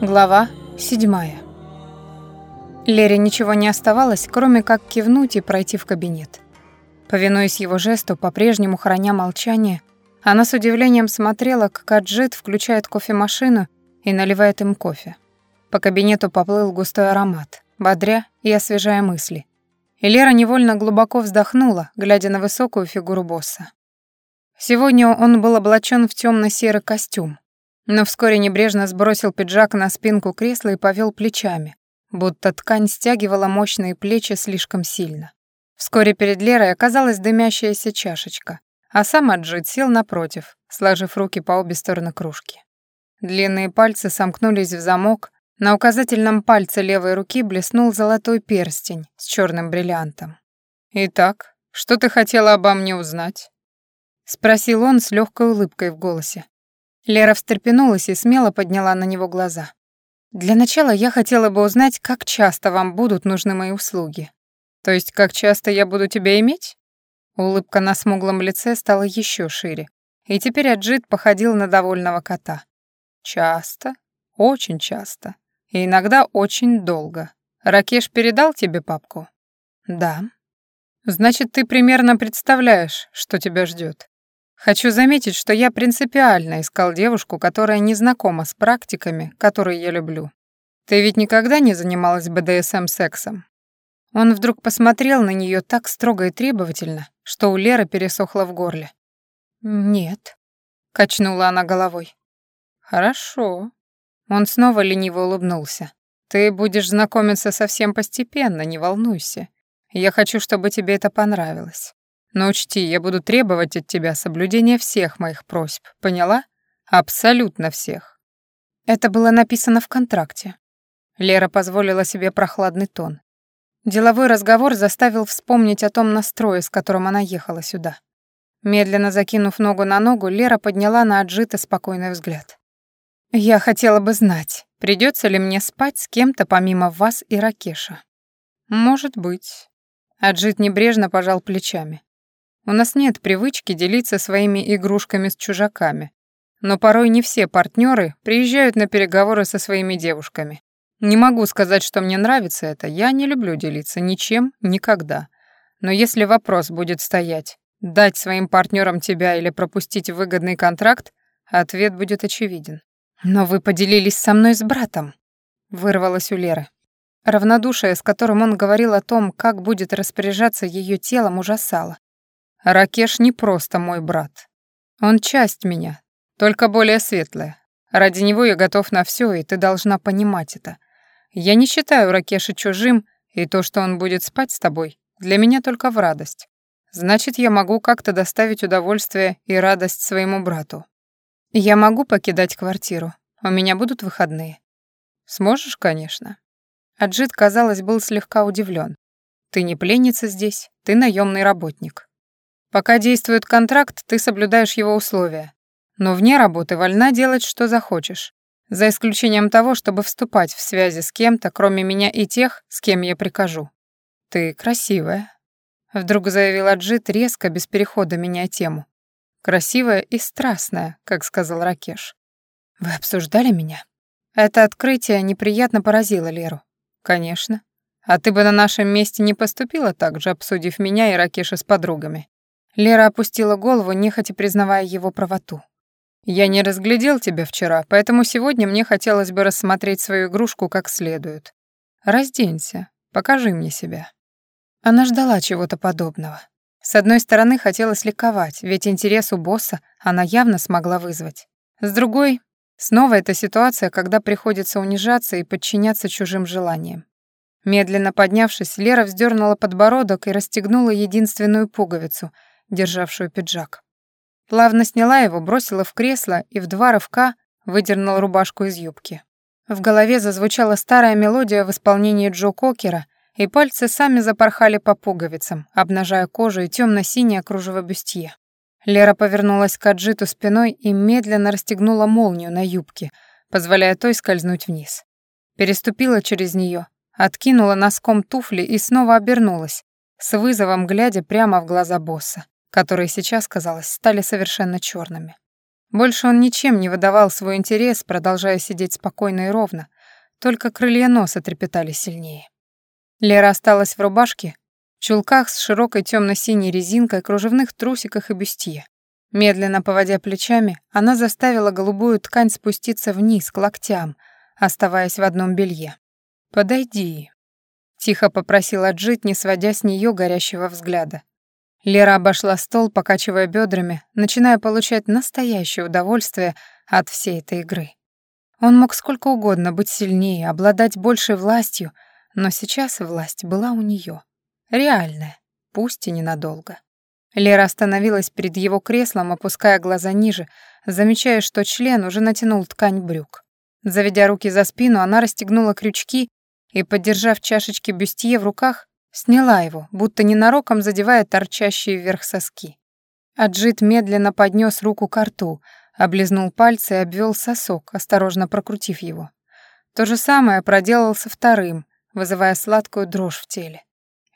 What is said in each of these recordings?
Глава седьмая. Лере ничего не оставалось, кроме как кивнуть и пройти в кабинет. Повинуясь его жесту, по-прежнему храня молчание, она с удивлением смотрела, как Аджит включает кофемашину и наливает им кофе. По кабинету поплыл густой аромат, бодря и освежая мысли. И Лера невольно глубоко вздохнула, глядя на высокую фигуру босса. Сегодня он был облачен в темно серый костюм, Но вскоре небрежно сбросил пиджак на спинку кресла и повел плечами, будто ткань стягивала мощные плечи слишком сильно. Вскоре перед Лерой оказалась дымящаяся чашечка, а сам Аджит сел напротив, сложив руки по обе стороны кружки. Длинные пальцы сомкнулись в замок, на указательном пальце левой руки блеснул золотой перстень с черным бриллиантом. «Итак, что ты хотела обо мне узнать?» — спросил он с легкой улыбкой в голосе. Лера встрепенулась и смело подняла на него глаза. «Для начала я хотела бы узнать, как часто вам будут нужны мои услуги». «То есть, как часто я буду тебя иметь?» Улыбка на смуглом лице стала еще шире, и теперь Аджит походил на довольного кота. «Часто, очень часто, и иногда очень долго. Ракеш передал тебе папку?» «Да». «Значит, ты примерно представляешь, что тебя ждет. Хочу заметить, что я принципиально искал девушку, которая не знакома с практиками, которые я люблю. Ты ведь никогда не занималась БДСМ-сексом?» Он вдруг посмотрел на нее так строго и требовательно, что у Леры пересохло в горле. «Нет», — качнула она головой. «Хорошо». Он снова лениво улыбнулся. «Ты будешь знакомиться совсем постепенно, не волнуйся. Я хочу, чтобы тебе это понравилось. Но учти, я буду требовать от тебя соблюдения всех моих просьб, поняла? Абсолютно всех. Это было написано в контракте. Лера позволила себе прохладный тон. Деловой разговор заставил вспомнить о том настрое, с которым она ехала сюда. Медленно закинув ногу на ногу, Лера подняла на Аджита спокойный взгляд. «Я хотела бы знать, придется ли мне спать с кем-то помимо вас и Ракеша?» «Может быть». Аджит небрежно пожал плечами. У нас нет привычки делиться своими игрушками с чужаками. Но порой не все партнеры приезжают на переговоры со своими девушками. Не могу сказать, что мне нравится это, я не люблю делиться ничем никогда. Но если вопрос будет стоять, дать своим партнерам тебя или пропустить выгодный контракт, ответ будет очевиден. «Но вы поделились со мной с братом», — вырвалось у Леры. Равнодушие, с которым он говорил о том, как будет распоряжаться ее телом, ужасало. Ракеш не просто мой брат. Он часть меня, только более светлая. Ради него я готов на все, и ты должна понимать это. Я не считаю Ракеша чужим, и то, что он будет спать с тобой, для меня только в радость. Значит, я могу как-то доставить удовольствие и радость своему брату. Я могу покидать квартиру. У меня будут выходные. Сможешь, конечно. Аджит, казалось, был слегка удивлен. Ты не пленница здесь, ты наемный работник. Пока действует контракт, ты соблюдаешь его условия. Но вне работы вольна делать, что захочешь. За исключением того, чтобы вступать в связи с кем-то, кроме меня и тех, с кем я прикажу. Ты красивая. Вдруг заявил Джит резко, без перехода меня тему. Красивая и страстная, как сказал Ракеш. Вы обсуждали меня? Это открытие неприятно поразило Леру. Конечно. А ты бы на нашем месте не поступила так же, обсудив меня и Ракеша с подругами. Лера опустила голову, нехотя признавая его правоту. «Я не разглядел тебя вчера, поэтому сегодня мне хотелось бы рассмотреть свою игрушку как следует. Разденься, покажи мне себя». Она ждала чего-то подобного. С одной стороны, хотелось ликовать, ведь интерес у босса она явно смогла вызвать. С другой, снова эта ситуация, когда приходится унижаться и подчиняться чужим желаниям. Медленно поднявшись, Лера вздернула подбородок и расстегнула единственную пуговицу — державшую пиджак. Плавно сняла его, бросила в кресло и, в два рывка, выдернула рубашку из юбки. В голове зазвучала старая мелодия в исполнении Джо Кокера, и пальцы сами запорхали по пуговицам, обнажая кожу и темно-синее кружево бюстье. Лера повернулась к Аджиту спиной и медленно расстегнула молнию на юбке, позволяя той скользнуть вниз. Переступила через нее, откинула носком туфли и снова обернулась, с вызовом глядя прямо в глаза босса которые сейчас казалось, стали совершенно черными. Больше он ничем не выдавал свой интерес, продолжая сидеть спокойно и ровно, только крылья носа трепетали сильнее. Лера осталась в рубашке, в чулках с широкой темно-синей резинкой, кружевных трусиках и бюстье. Медленно поводя плечами, она заставила голубую ткань спуститься вниз, к локтям, оставаясь в одном белье. «Подойди», — тихо попросила Джит, не сводя с нее горящего взгляда. Лера обошла стол, покачивая бедрами, начиная получать настоящее удовольствие от всей этой игры. Он мог сколько угодно быть сильнее, обладать большей властью, но сейчас власть была у нее. Реальная, пусть и ненадолго. Лера остановилась перед его креслом, опуская глаза ниже, замечая, что член уже натянул ткань брюк. Заведя руки за спину, она расстегнула крючки и, поддержав чашечки бюстье в руках, сняла его, будто ненароком задевая торчащие вверх соски. Аджит медленно поднес руку к рту, облизнул пальцы и обвел сосок, осторожно прокрутив его. То же самое проделал со вторым, вызывая сладкую дрожь в теле.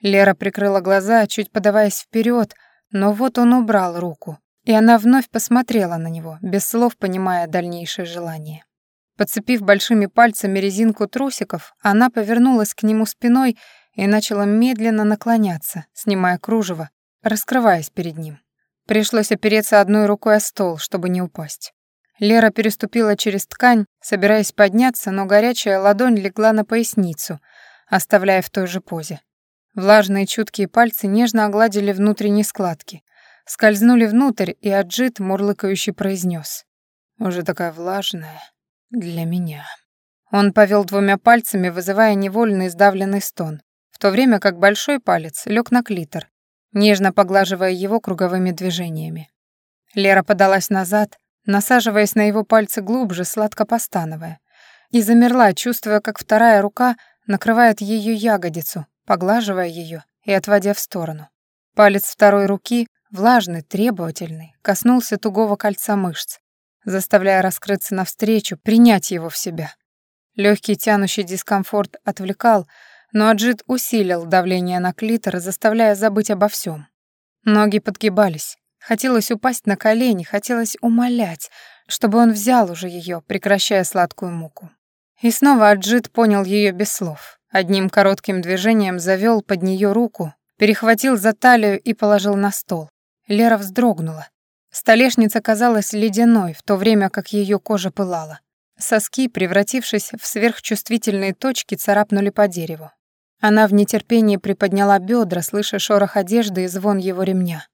Лера прикрыла глаза, чуть подаваясь вперед, но вот он убрал руку, и она вновь посмотрела на него, без слов понимая дальнейшее желание. Подцепив большими пальцами резинку трусиков, она повернулась к нему спиной и начала медленно наклоняться, снимая кружево, раскрываясь перед ним. Пришлось опереться одной рукой о стол, чтобы не упасть. Лера переступила через ткань, собираясь подняться, но горячая ладонь легла на поясницу, оставляя в той же позе. Влажные чуткие пальцы нежно огладили внутренние складки, скользнули внутрь, и Аджит мурлыкающий произнес. «Уже такая влажная для меня». Он повел двумя пальцами, вызывая невольный сдавленный стон то время, как большой палец, лег на клитор, нежно поглаживая его круговыми движениями. Лера подалась назад, насаживаясь на его пальцы глубже, сладко постановая, и замерла, чувствуя, как вторая рука накрывает ее ягодицу, поглаживая ее и отводя в сторону. Палец второй руки, влажный, требовательный, коснулся тугого кольца мышц, заставляя раскрыться навстречу, принять его в себя. Легкий тянущий дискомфорт отвлекал, но Аджит усилил давление на клитор, заставляя забыть обо всем. Ноги подгибались. Хотелось упасть на колени, хотелось умолять, чтобы он взял уже ее, прекращая сладкую муку. И снова Аджит понял ее без слов. Одним коротким движением завёл под неё руку, перехватил за талию и положил на стол. Лера вздрогнула. Столешница казалась ледяной, в то время как её кожа пылала. Соски, превратившись в сверхчувствительные точки, царапнули по дереву. Она в нетерпении приподняла бедра, слыша шорох одежды и звон его ремня.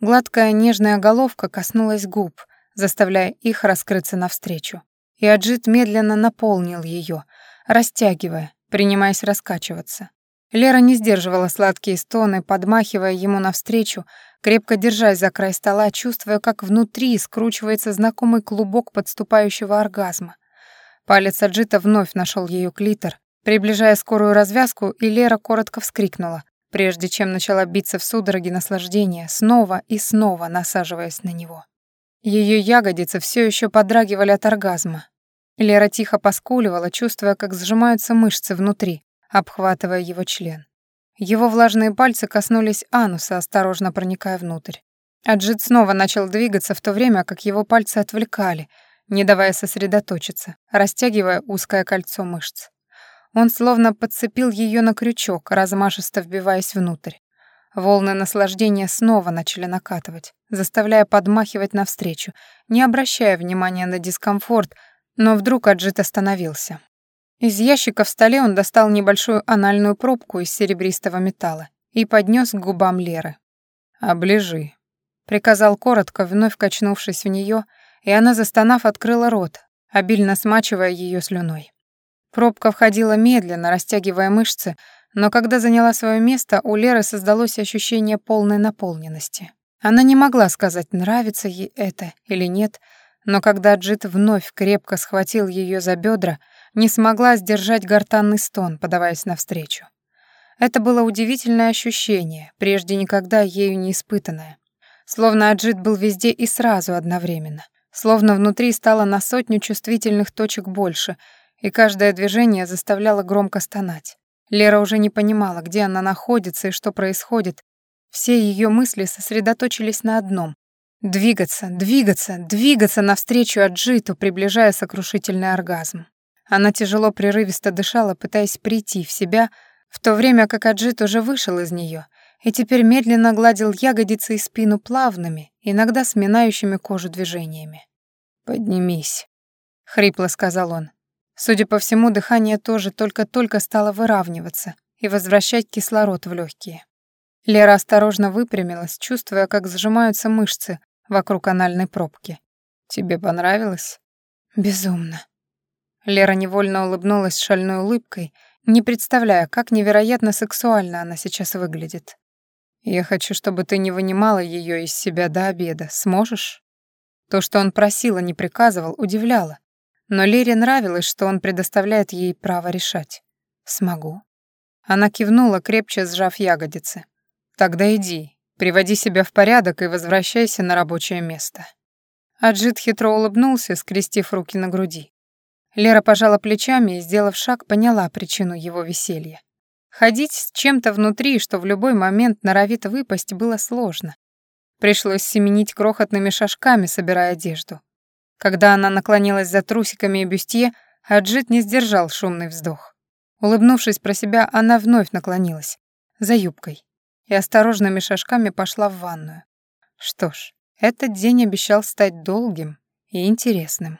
Гладкая нежная головка коснулась губ, заставляя их раскрыться навстречу. И Аджит медленно наполнил ее, растягивая, принимаясь раскачиваться. Лера не сдерживала сладкие стоны, подмахивая ему навстречу, крепко держась за край стола, чувствуя, как внутри скручивается знакомый клубок подступающего оргазма. Палец Аджита вновь нашел ее клитор, Приближая скорую развязку, Илера коротко вскрикнула, прежде чем начала биться в судороге наслаждения, снова и снова насаживаясь на него. Ее ягодицы все еще подрагивали от оргазма. Лера тихо поскуливала, чувствуя, как сжимаются мышцы внутри, обхватывая его член. Его влажные пальцы коснулись ануса, осторожно проникая внутрь. Аджит снова начал двигаться в то время, как его пальцы отвлекали, не давая сосредоточиться, растягивая узкое кольцо мышц. Он словно подцепил ее на крючок, размашисто вбиваясь внутрь. Волны наслаждения снова начали накатывать, заставляя подмахивать навстречу, не обращая внимания на дискомфорт, но вдруг Аджит остановился. Из ящика в столе он достал небольшую анальную пробку из серебристого металла и поднес к губам Леры. «Оближи», — приказал коротко, вновь качнувшись в нее, и она, застонав, открыла рот, обильно смачивая ее слюной. Пробка входила медленно, растягивая мышцы, но когда заняла свое место, у Леры создалось ощущение полной наполненности. Она не могла сказать, нравится ей это или нет, но когда Джит вновь крепко схватил ее за бедра, не смогла сдержать гортанный стон, подаваясь навстречу. Это было удивительное ощущение, прежде никогда ею не испытанное. Словно Аджит был везде и сразу одновременно. Словно внутри стало на сотню чувствительных точек больше — и каждое движение заставляло громко стонать. Лера уже не понимала, где она находится и что происходит. Все ее мысли сосредоточились на одном — двигаться, двигаться, двигаться навстречу Аджиту, приближая сокрушительный оргазм. Она тяжело прерывисто дышала, пытаясь прийти в себя, в то время как Аджит уже вышел из нее и теперь медленно гладил ягодицы и спину плавными, иногда сминающими кожу движениями. «Поднимись», — хрипло сказал он. Судя по всему, дыхание тоже только-только стало выравниваться и возвращать кислород в легкие. Лера осторожно выпрямилась, чувствуя, как сжимаются мышцы вокруг анальной пробки. «Тебе понравилось?» «Безумно». Лера невольно улыбнулась шальной улыбкой, не представляя, как невероятно сексуально она сейчас выглядит. «Я хочу, чтобы ты не вынимала ее из себя до обеда. Сможешь?» То, что он просил, а не приказывал, удивляло. Но Лере нравилось, что он предоставляет ей право решать. «Смогу». Она кивнула, крепче сжав ягодицы. «Тогда иди, приводи себя в порядок и возвращайся на рабочее место». Аджит хитро улыбнулся, скрестив руки на груди. Лера пожала плечами и, сделав шаг, поняла причину его веселья. Ходить с чем-то внутри, что в любой момент норовит выпасть, было сложно. Пришлось семенить крохотными шажками, собирая одежду. Когда она наклонилась за трусиками и бюстье, Аджит не сдержал шумный вздох. Улыбнувшись про себя, она вновь наклонилась, за юбкой, и осторожными шажками пошла в ванную. Что ж, этот день обещал стать долгим и интересным.